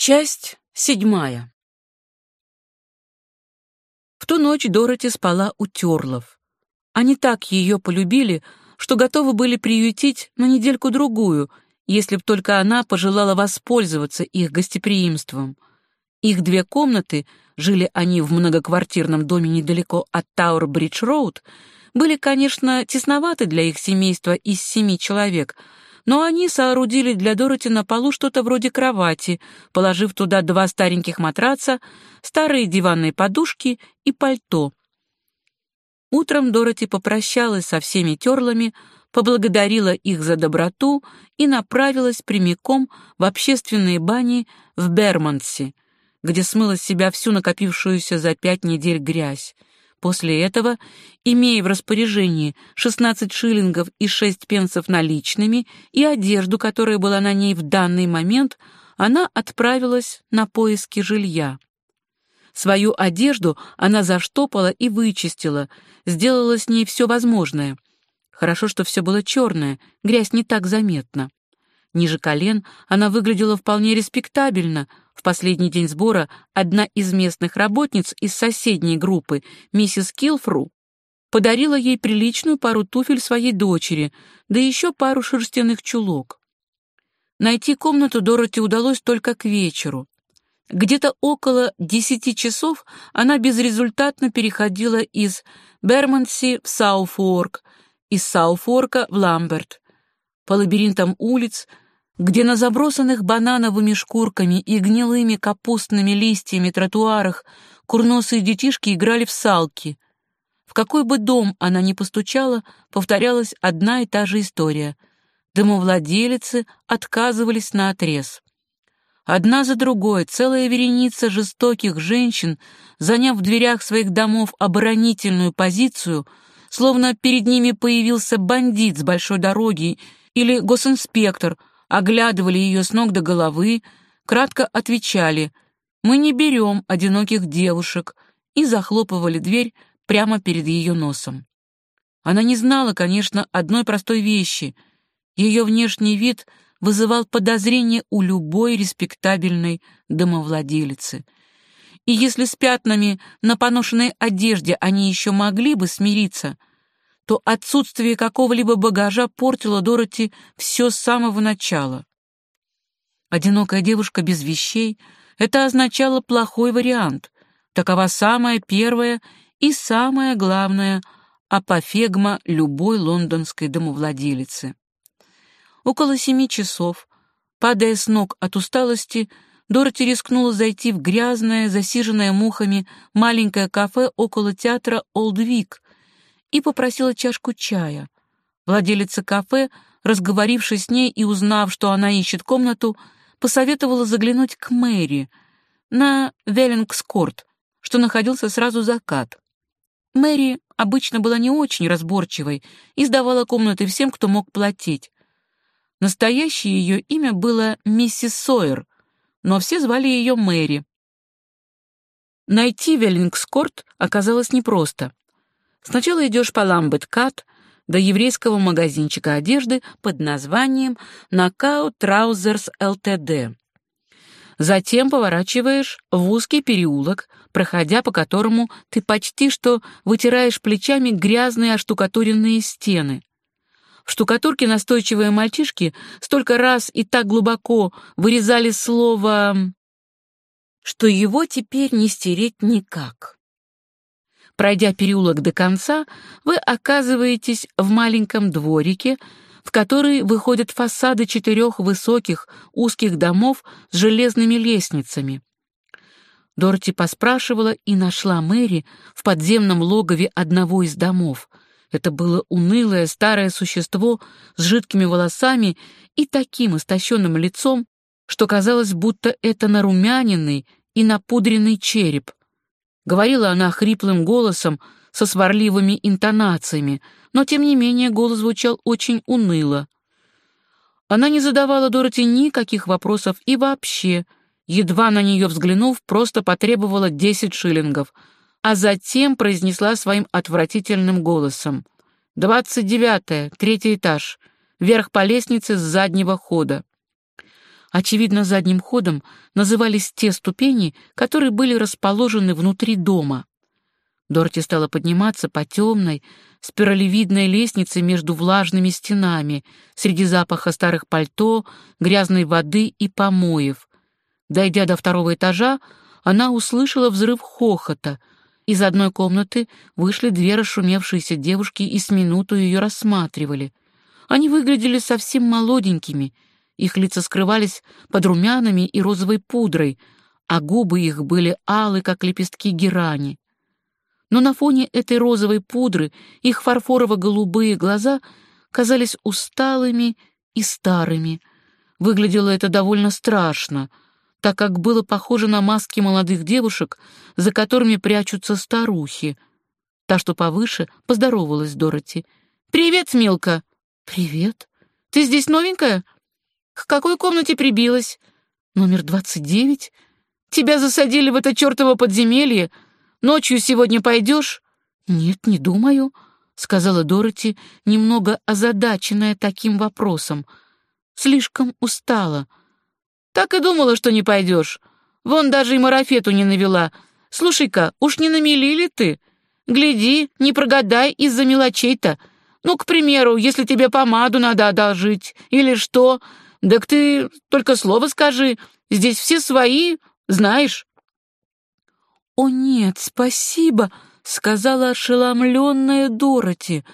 Часть седьмая. В ту ночь Дороти спала у Терлов. Они так ее полюбили, что готовы были приютить на недельку-другую, если б только она пожелала воспользоваться их гостеприимством. Их две комнаты, жили они в многоквартирном доме недалеко от Тауэр-Бридж-Роуд, были, конечно, тесноваты для их семейства из семи человек — но они соорудили для Дороти на полу что-то вроде кровати, положив туда два стареньких матраца, старые диванные подушки и пальто. Утром Дороти попрощалась со всеми терлами, поблагодарила их за доброту и направилась прямиком в общественные бани в Бермонтсе, где смыла с себя всю накопившуюся за пять недель грязь. После этого, имея в распоряжении 16 шиллингов и 6 пенсов наличными и одежду, которая была на ней в данный момент, она отправилась на поиски жилья. Свою одежду она заштопала и вычистила, сделала с ней все возможное. Хорошо, что все было черное, грязь не так заметна. Ниже колен она выглядела вполне респектабельно, в последний день сбора одна из местных работниц из соседней группы, миссис Килфру, подарила ей приличную пару туфель своей дочери, да еще пару шерстяных чулок. Найти комнату Дороти удалось только к вечеру. Где-то около десяти часов она безрезультатно переходила из Бермонси в Сауфорк, из Сауфорка в Ламберт. По лабиринтам улиц где на забросанных банановыми шкурками и гнилыми капустными листьями тротуарах курносые детишки играли в салки. В какой бы дом она ни постучала, повторялась одна и та же история. Домовладелицы отказывались на отрез. Одна за другой целая вереница жестоких женщин, заняв в дверях своих домов оборонительную позицию, словно перед ними появился бандит с большой дороги или госинспектор — оглядывали ее с ног до головы, кратко отвечали «Мы не берем одиноких девушек» и захлопывали дверь прямо перед ее носом. Она не знала, конечно, одной простой вещи. Ее внешний вид вызывал подозрение у любой респектабельной домовладелицы. И если с пятнами на поношенной одежде они еще могли бы смириться, то отсутствие какого-либо багажа портило Дороти все с самого начала. Одинокая девушка без вещей — это означало плохой вариант. Такова самая первая и самая главная апофегма любой лондонской домовладелицы. Около семи часов, падая с ног от усталости, Дороти рискнула зайти в грязное, засиженное мухами маленькое кафе около театра «Олдвик», и попросила чашку чая. Владелица кафе, разговорившись с ней и узнав, что она ищет комнату, посоветовала заглянуть к Мэри на Веллингскорт, что находился сразу закат. Мэри обычно была не очень разборчивой и сдавала комнаты всем, кто мог платить. Настоящее ее имя было миссис Сойер, но все звали ее Мэри. Найти Веллингскорт оказалось непросто. Сначала идешь по Ламбет-Кат до еврейского магазинчика одежды под названием «Нокаут Траузерс ЛТД». Затем поворачиваешь в узкий переулок, проходя по которому ты почти что вытираешь плечами грязные оштукатуренные стены. В штукатурке настойчивые мальчишки столько раз и так глубоко вырезали слово, что его теперь не стереть никак. Пройдя переулок до конца, вы оказываетесь в маленьком дворике, в который выходят фасады четырех высоких узких домов с железными лестницами. Дороти поспрашивала и нашла Мэри в подземном логове одного из домов. Это было унылое старое существо с жидкими волосами и таким истощенным лицом, что казалось, будто это нарумяненный и напудренный череп. Говорила она хриплым голосом, со сварливыми интонациями, но, тем не менее, голос звучал очень уныло. Она не задавала Дороти никаких вопросов и вообще, едва на нее взглянув, просто потребовала десять шиллингов, а затем произнесла своим отвратительным голосом. «Двадцать девятое, третий этаж, вверх по лестнице с заднего хода». Очевидно, задним ходом назывались те ступени, которые были расположены внутри дома. Дороти стала подниматься по темной, спиралевидной лестнице между влажными стенами, среди запаха старых пальто, грязной воды и помоев. Дойдя до второго этажа, она услышала взрыв хохота. Из одной комнаты вышли две расшумевшиеся девушки и с минуту ее рассматривали. Они выглядели совсем молоденькими, их лица скрывались под румянами и розовой пудрой, а губы их были алы, как лепестки герани но на фоне этой розовой пудры их фарфорово-голубые глаза казались усталыми и старыми. Выглядело это довольно страшно, так как было похоже на маски молодых девушек, за которыми прячутся старухи. Та, что повыше, поздоровалась Дороти. «Привет, Милка!» «Привет. Ты здесь новенькая? К какой комнате прибилась?» «Номер двадцать девять. Тебя засадили в это чертово подземелье?» Ночью сегодня пойдешь?» «Нет, не думаю», — сказала Дороти, немного озадаченная таким вопросом. «Слишком устала». «Так и думала, что не пойдешь. Вон даже и марафету не навела. Слушай-ка, уж не намели ли ты? Гляди, не прогадай из-за мелочей-то. Ну, к примеру, если тебе помаду надо одолжить или что, так ты только слово скажи. Здесь все свои, знаешь». «О нет, спасибо!» — сказала ошеломленная Дороти.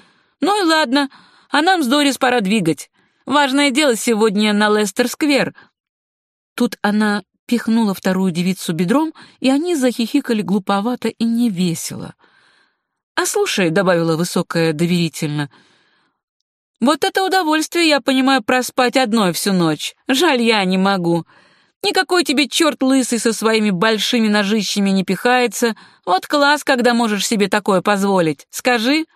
«Ну и ладно, а нам с Дорис пора двигать. Важное дело сегодня на Лестер-сквер». Тут она пихнула вторую девицу бедром, и они захихикали глуповато и невесело. «А слушай», — добавила высокая доверительно, — «вот это удовольствие, я понимаю, проспать одной всю ночь. Жаль, я не могу. Никакой тебе черт лысый со своими большими ножищами не пихается. Вот класс, когда можешь себе такое позволить. Скажи».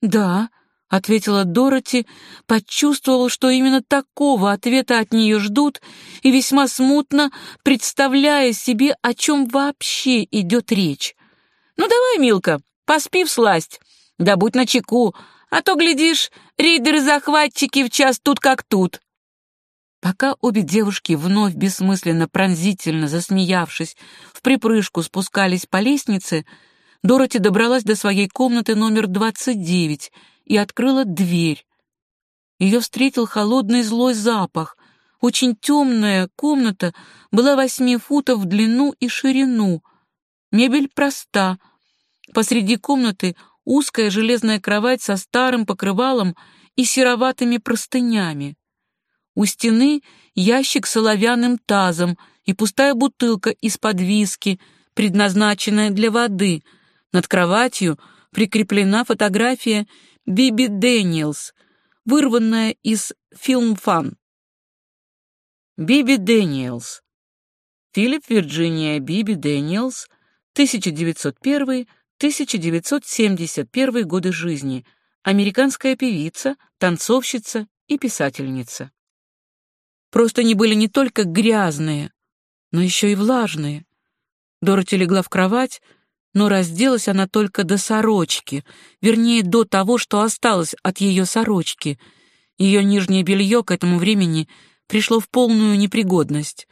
«Да», — ответила Дороти, почувствовала, что именно такого ответа от нее ждут, и весьма смутно представляя себе, о чем вообще идет речь. «Ну давай, Милка, поспи в сласть, да будь начеку, а то, глядишь, рейдеры-захватчики в час тут как тут». Пока обе девушки, вновь бессмысленно пронзительно засмеявшись, в припрыжку спускались по лестнице, Дороти добралась до своей комнаты номер 29 и открыла дверь. Ее встретил холодный злой запах. Очень темная комната была восьми футов в длину и ширину. Мебель проста. Посреди комнаты узкая железная кровать со старым покрывалом и сероватыми простынями. У стены ящик с оловянным тазом и пустая бутылка из-под виски, предназначенная для воды. Над кроватью прикреплена фотография Биби Дэниелс, вырванная из «Фильм Фан». Биби Дэниелс. Филлис Вирджиния Биби Дэниелс, 1901-1971 годы жизни, американская певица, танцовщица и писательница. Просто они были не только грязные, но еще и влажные. Дороти легла в кровать, но разделась она только до сорочки, вернее, до того, что осталось от ее сорочки. Ее нижнее белье к этому времени пришло в полную непригодность.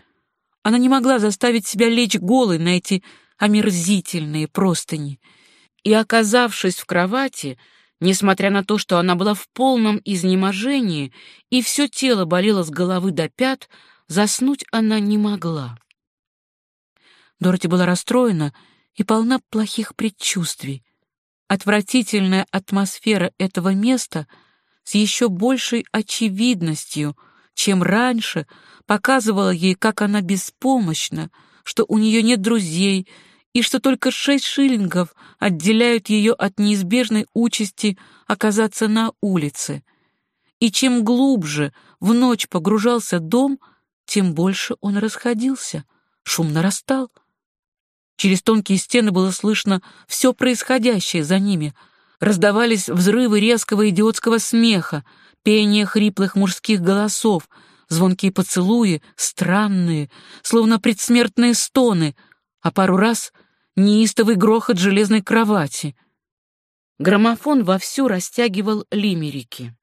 Она не могла заставить себя лечь голой на эти омерзительные простыни. И, оказавшись в кровати, Несмотря на то, что она была в полном изнеможении и все тело болело с головы до пят, заснуть она не могла. Дороти была расстроена и полна плохих предчувствий. Отвратительная атмосфера этого места с еще большей очевидностью, чем раньше, показывала ей, как она беспомощна, что у нее нет друзей, и что только шесть шиллингов отделяют ее от неизбежной участи оказаться на улице. И чем глубже в ночь погружался дом, тем больше он расходился, шум нарастал. Через тонкие стены было слышно все происходящее за ними. Раздавались взрывы резкого идиотского смеха, пение хриплых мужских голосов, звонкие поцелуи, странные, словно предсмертные стоны, а пару раз — неистовый грохот железной кровати. Граммофон вовсю растягивал лимерики.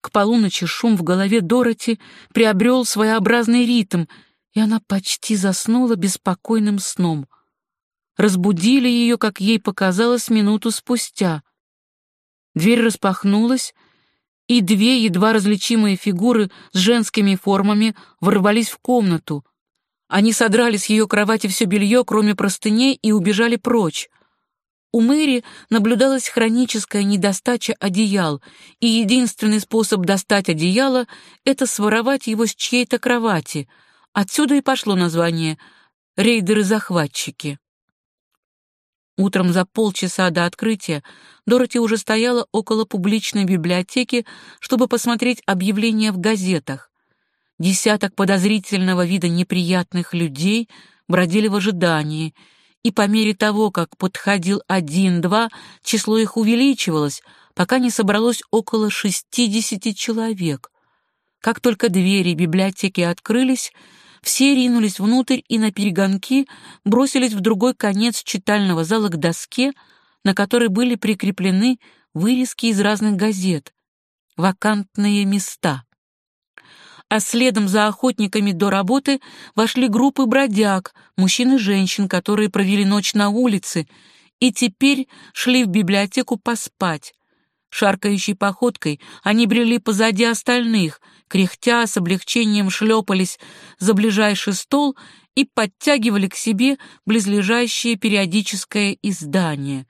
К полуночи шум в голове Дороти приобрел своеобразный ритм, и она почти заснула беспокойным сном. Разбудили ее, как ей показалось, минуту спустя. Дверь распахнулась, и две едва различимые фигуры с женскими формами ворвались в комнату. Они содрали с ее кровати все белье, кроме простыней, и убежали прочь. У Мэри наблюдалась хроническая недостача одеял, и единственный способ достать одеяло — это своровать его с чьей-то кровати. Отсюда и пошло название «рейдеры-захватчики». Утром за полчаса до открытия Дороти уже стояла около публичной библиотеки, чтобы посмотреть объявления в газетах. Десяток подозрительного вида неприятных людей бродили в ожидании, и по мере того, как подходил один-два, число их увеличивалось, пока не собралось около шестидесяти человек. Как только двери библиотеки открылись, все ринулись внутрь и на перегонки бросились в другой конец читального зала к доске, на которой были прикреплены вырезки из разных газет. Вакантные места. А следом за охотниками до работы вошли группы бродяг, мужчин и женщин, которые провели ночь на улице и теперь шли в библиотеку поспать. Шаркающей походкой они брели позади остальных, кряхтя с облегчением шлепались за ближайший стол и подтягивали к себе близлежащее периодическое издание.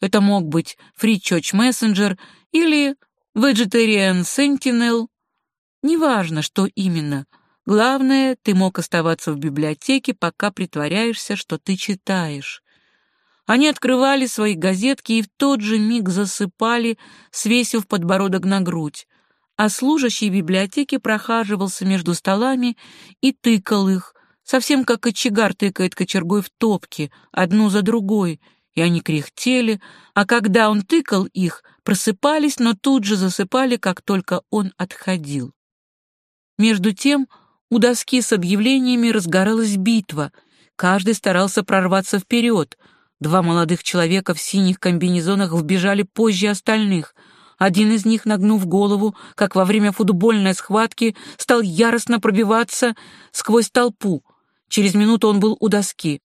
Это мог быть Free Church Messenger или Vegetarian Sentinel. Неважно, что именно. Главное, ты мог оставаться в библиотеке, пока притворяешься, что ты читаешь. Они открывали свои газетки и в тот же миг засыпали, свесив подбородок на грудь, а служащий библиотеки прохаживался между столами и тыкал их, совсем как кочегар тыкает кочергой в топки, одну за другой, и они кряхтели, а когда он тыкал их, просыпались, но тут же засыпали, как только он отходил. Между тем у доски с объявлениями разгоралась битва, каждый старался прорваться вперед — Два молодых человека в синих комбинезонах вбежали позже остальных. Один из них, нагнув голову, как во время футбольной схватки, стал яростно пробиваться сквозь толпу. Через минуту он был у доски.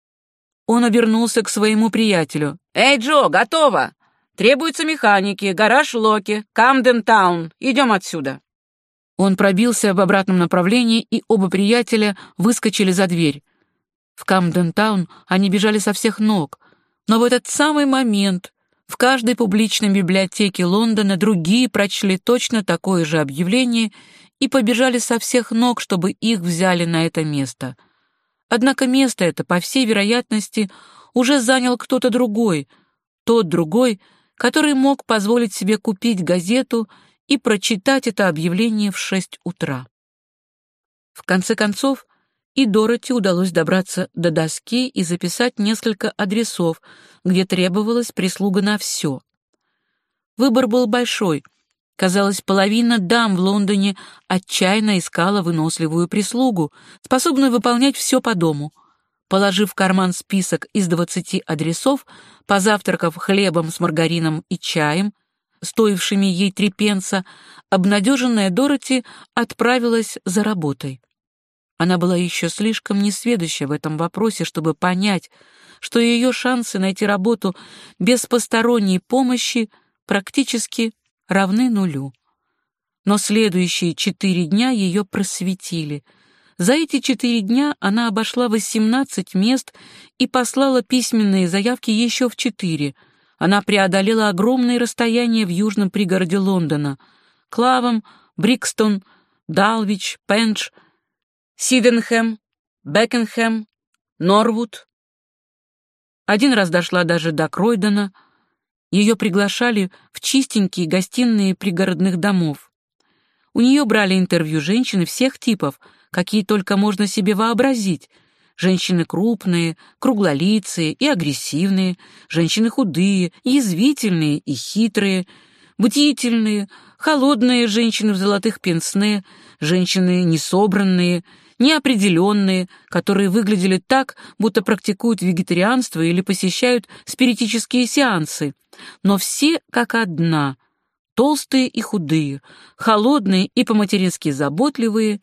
Он обернулся к своему приятелю. «Эй, Джо, готово! Требуются механики, гараж Локи, Камден-таун. Идем отсюда!» Он пробился в обратном направлении, и оба приятеля выскочили за дверь. В Камден-таун они бежали со всех ног. Но в этот самый момент в каждой публичной библиотеке Лондона другие прочли точно такое же объявление и побежали со всех ног, чтобы их взяли на это место. Однако место это, по всей вероятности, уже занял кто-то другой, тот другой, который мог позволить себе купить газету и прочитать это объявление в шесть утра. В конце концов, и Дороти удалось добраться до доски и записать несколько адресов, где требовалась прислуга на все. Выбор был большой. Казалось, половина дам в Лондоне отчаянно искала выносливую прислугу, способную выполнять все по дому. Положив в карман список из двадцати адресов, позавтракав хлебом с маргарином и чаем, стоившими ей три пенса, обнадеженная Дороти отправилась за работой. Она была еще слишком несведуща в этом вопросе, чтобы понять, что ее шансы найти работу без посторонней помощи практически равны нулю. Но следующие четыре дня ее просветили. За эти четыре дня она обошла 18 мест и послала письменные заявки еще в четыре. Она преодолела огромные расстояния в южном пригороде Лондона. Клавом, Брикстон, Далвич, Пендж — Сиденхэм, Бекенхэм, Норвуд. Один раз дошла даже до Кройдена. Ее приглашали в чистенькие гостиные пригородных домов. У нее брали интервью женщины всех типов, какие только можно себе вообразить. Женщины крупные, круглолицые и агрессивные, женщины худые, язвительные и хитрые, бдительные, холодные женщины в золотых пенсне, женщины несобранные — неопределенные, которые выглядели так, будто практикуют вегетарианство или посещают спиритические сеансы, но все как одна, толстые и худые, холодные и по-матерински заботливые,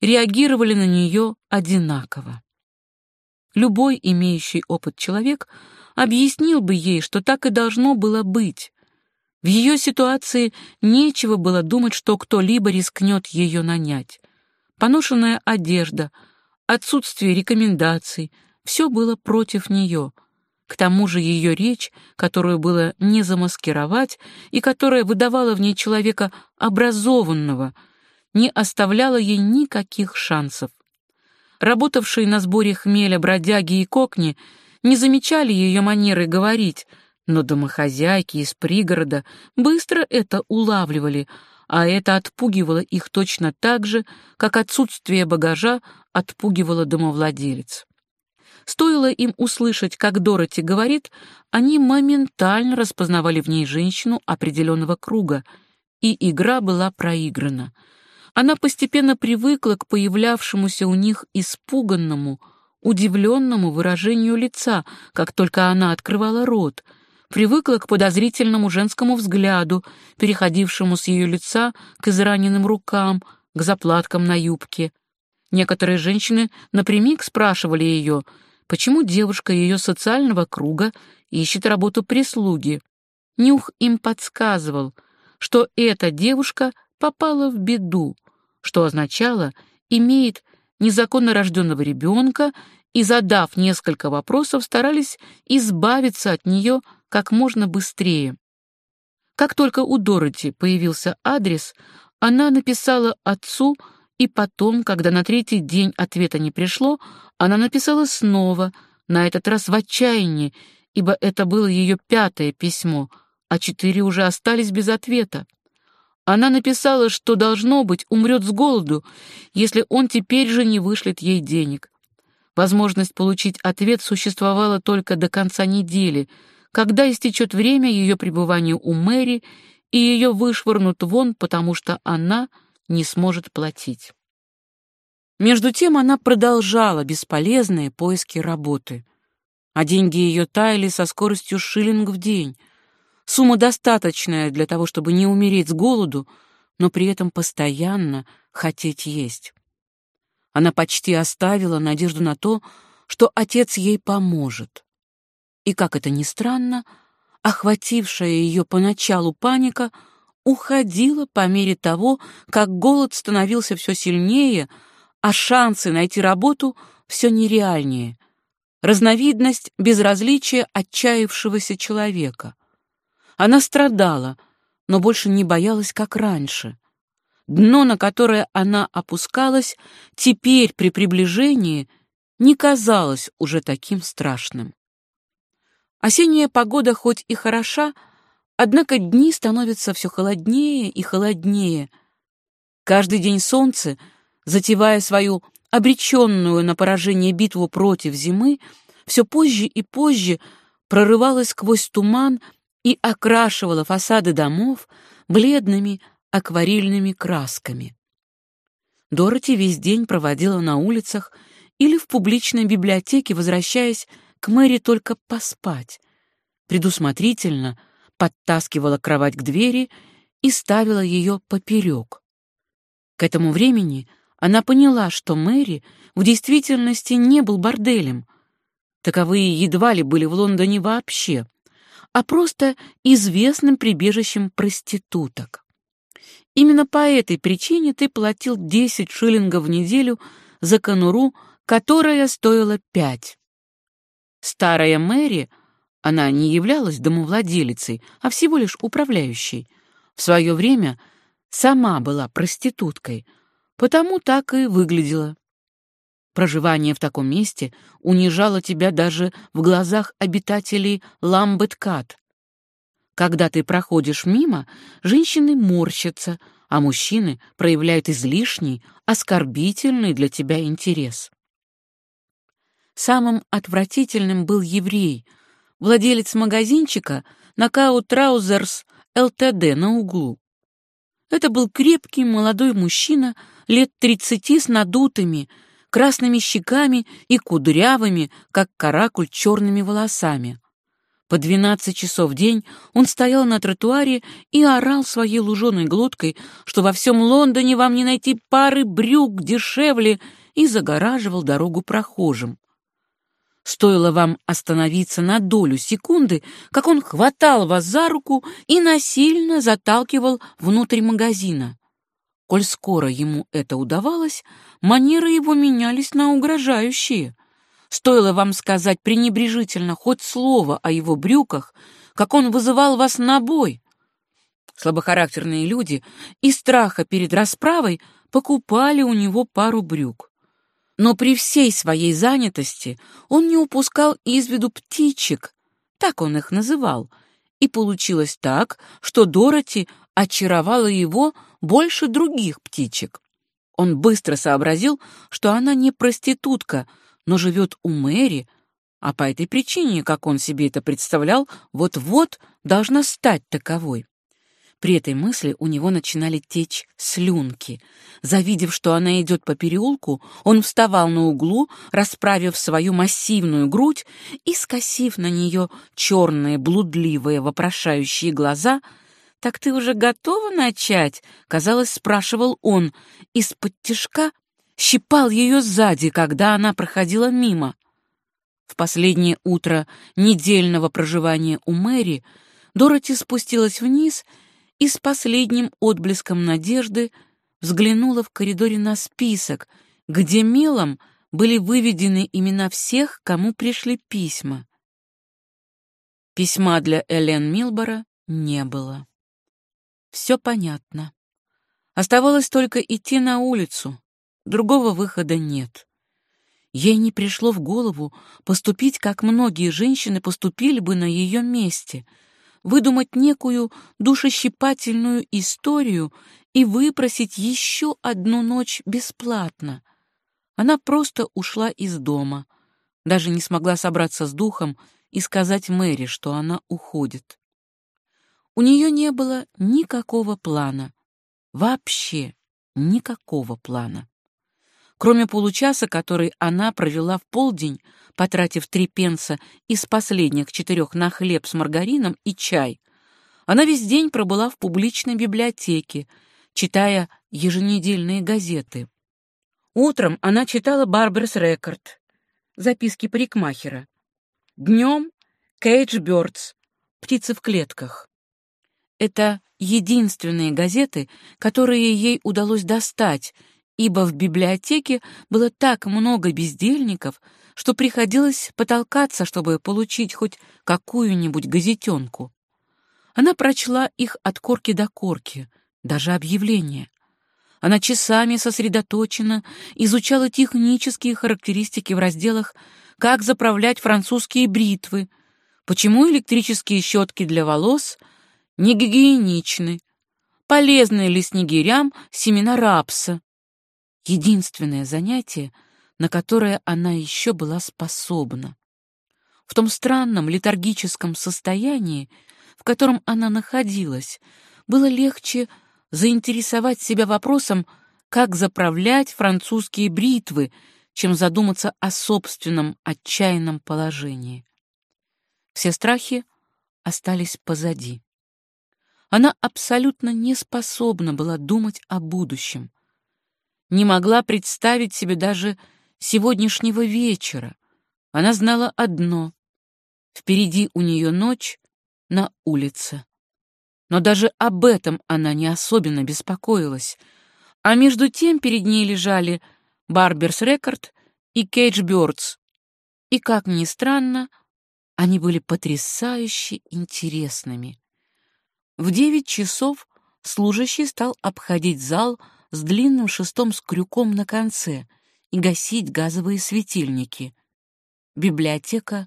реагировали на нее одинаково. Любой имеющий опыт человек объяснил бы ей, что так и должно было быть. В ее ситуации нечего было думать, что кто-либо рискнет ее нанять. Поношенная одежда, отсутствие рекомендаций — все было против нее. К тому же ее речь, которую было не замаскировать и которая выдавала в ней человека образованного, не оставляла ей никаких шансов. Работавшие на сборе хмеля бродяги и кокни не замечали ее манеры говорить, но домохозяйки из пригорода быстро это улавливали, а это отпугивало их точно так же, как отсутствие багажа отпугивало домовладелец. Стоило им услышать, как Дороти говорит, они моментально распознавали в ней женщину определенного круга, и игра была проиграна — она постепенно привыкла к появлявшемуся у них испуганному, удивленному выражению лица, как только она открывала рот, привыкла к подозрительному женскому взгляду, переходившему с ее лица к израненным рукам, к заплаткам на юбке. Некоторые женщины напрямик спрашивали ее, почему девушка ее социального круга ищет работу прислуги. Нюх им подсказывал, что эта девушка попала в беду, что означало «имеет незаконно рожденного ребенка» и, задав несколько вопросов, старались избавиться от нее как можно быстрее. Как только у Дороти появился адрес, она написала отцу, и потом, когда на третий день ответа не пришло, она написала снова, на этот раз в отчаянии, ибо это было ее пятое письмо, а четыре уже остались без ответа. Она написала, что, должно быть, умрет с голоду, если он теперь же не вышлет ей денег. Возможность получить ответ существовала только до конца недели, когда истечет время ее пребывания у Мэри, и ее вышвырнут вон, потому что она не сможет платить. Между тем она продолжала бесполезные поиски работы, а деньги ее таяли со скоростью шиллинг в день — Сумма достаточная для того, чтобы не умереть с голоду, но при этом постоянно хотеть есть. Она почти оставила надежду на то, что отец ей поможет. И, как это ни странно, охватившая ее поначалу паника уходила по мере того, как голод становился все сильнее, а шансы найти работу все нереальнее. Разновидность безразличия отчаявшегося человека. Она страдала, но больше не боялась, как раньше. Дно, на которое она опускалась, теперь при приближении не казалось уже таким страшным. Осенняя погода хоть и хороша, однако дни становятся все холоднее и холоднее. Каждый день солнце, затевая свою обреченную на поражение битву против зимы, все позже и позже прорывалось сквозь туман и окрашивала фасады домов бледными акварельными красками. Дороти весь день проводила на улицах или в публичной библиотеке, возвращаясь к Мэри только поспать. Предусмотрительно подтаскивала кровать к двери и ставила ее поперек. К этому времени она поняла, что Мэри в действительности не был борделем. Таковые едва ли были в Лондоне вообще — а просто известным прибежищем проституток. Именно по этой причине ты платил 10 шиллингов в неделю за конуру, которая стоила 5. Старая Мэри, она не являлась домовладелицей, а всего лишь управляющей, в свое время сама была проституткой, потому так и выглядела. Проживание в таком месте унижало тебя даже в глазах обитателей Ламбеткат. Когда ты проходишь мимо, женщины морщатся, а мужчины проявляют излишний, оскорбительный для тебя интерес. Самым отвратительным был еврей, владелец магазинчика Knockout Trousers ЛТД на углу. Это был крепкий молодой мужчина лет тридцати с надутыми, красными щеками и кудрявыми, как каракуль, черными волосами. По двенадцать часов в день он стоял на тротуаре и орал своей луженой глоткой, что во всем Лондоне вам не найти пары брюк дешевле, и загораживал дорогу прохожим. Стоило вам остановиться на долю секунды, как он хватал вас за руку и насильно заталкивал внутрь магазина. Коль скоро ему это удавалось, манеры его менялись на угрожающие. Стоило вам сказать пренебрежительно хоть слово о его брюках, как он вызывал вас на бой. Слабохарактерные люди из страха перед расправой покупали у него пару брюк. Но при всей своей занятости он не упускал из виду птичек, так он их называл, и получилось так, что Дороти очаровала его больше других птичек. Он быстро сообразил, что она не проститутка, но живет у Мэри, а по этой причине, как он себе это представлял, вот-вот должна стать таковой. При этой мысли у него начинали течь слюнки. Завидев, что она идет по переулку, он вставал на углу, расправив свою массивную грудь и, скосив на нее черные, блудливые, вопрошающие глаза, «Так ты уже готова начать?» — казалось, спрашивал он. Из-под тишка щипал ее сзади, когда она проходила мимо. В последнее утро недельного проживания у Мэри Дороти спустилась вниз и с последним отблеском надежды взглянула в коридоре на список, где мелом были выведены имена всех, кому пришли письма. Письма для Элен Милбора не было. Все понятно. Оставалось только идти на улицу, Другого выхода нет. Ей не пришло в голову поступить, как многие женщины поступили бы на ее месте, выдумать некую душещипательную историю и выпросить еще одну ночь бесплатно. Она просто ушла из дома, даже не смогла собраться с духом и сказать Мэри, что она уходит. У нее не было никакого плана, вообще никакого плана. Кроме получаса, который она провела в полдень, потратив три пенса из последних четырех на хлеб с маргарином и чай, она весь день пробыла в публичной библиотеке, читая еженедельные газеты. Утром она читала «Барберс Рекорд», записки парикмахера. Днем «Кейдж Бёрдс», «Птицы в клетках». Это единственные газеты, которые ей удалось достать — ибо в библиотеке было так много бездельников, что приходилось потолкаться, чтобы получить хоть какую-нибудь газетенку. Она прочла их от корки до корки, даже объявления. Она часами сосредоточенно изучала технические характеристики в разделах «Как заправлять французские бритвы», «Почему электрические щетки для волос не гигиеничны», «Полезны ли снегирям семена рапса», единственное занятие, на которое она еще была способна. В том странном летаргическом состоянии, в котором она находилась, было легче заинтересовать себя вопросом, как заправлять французские бритвы, чем задуматься о собственном отчаянном положении. Все страхи остались позади. Она абсолютно не способна была думать о будущем не могла представить себе даже сегодняшнего вечера. Она знала одно — впереди у нее ночь на улице. Но даже об этом она не особенно беспокоилась, а между тем перед ней лежали Барберс Рекорд и Кейдж Бёрдс, и, как ни странно, они были потрясающе интересными. В девять часов служащий стал обходить зал, с длинным шестом с крюком на конце и гасить газовые светильники. Библиотека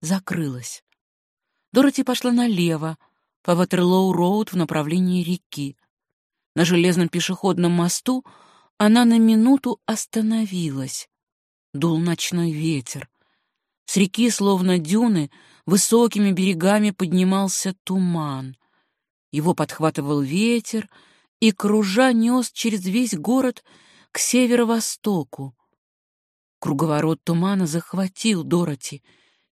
закрылась. Дороти пошла налево, по Ватерлоу-роуд в направлении реки. На железном пешеходном мосту она на минуту остановилась. Дул ночной ветер. С реки, словно дюны, высокими берегами поднимался туман. Его подхватывал ветер, и, кружа, нес через весь город к северо-востоку. Круговорот тумана захватил Дороти,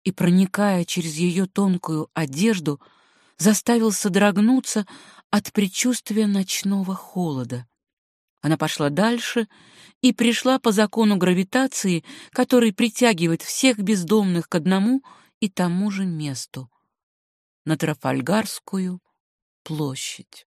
и, проникая через ее тонкую одежду, заставил содрогнуться от предчувствия ночного холода. Она пошла дальше и пришла по закону гравитации, который притягивает всех бездомных к одному и тому же месту — на Трафальгарскую площадь.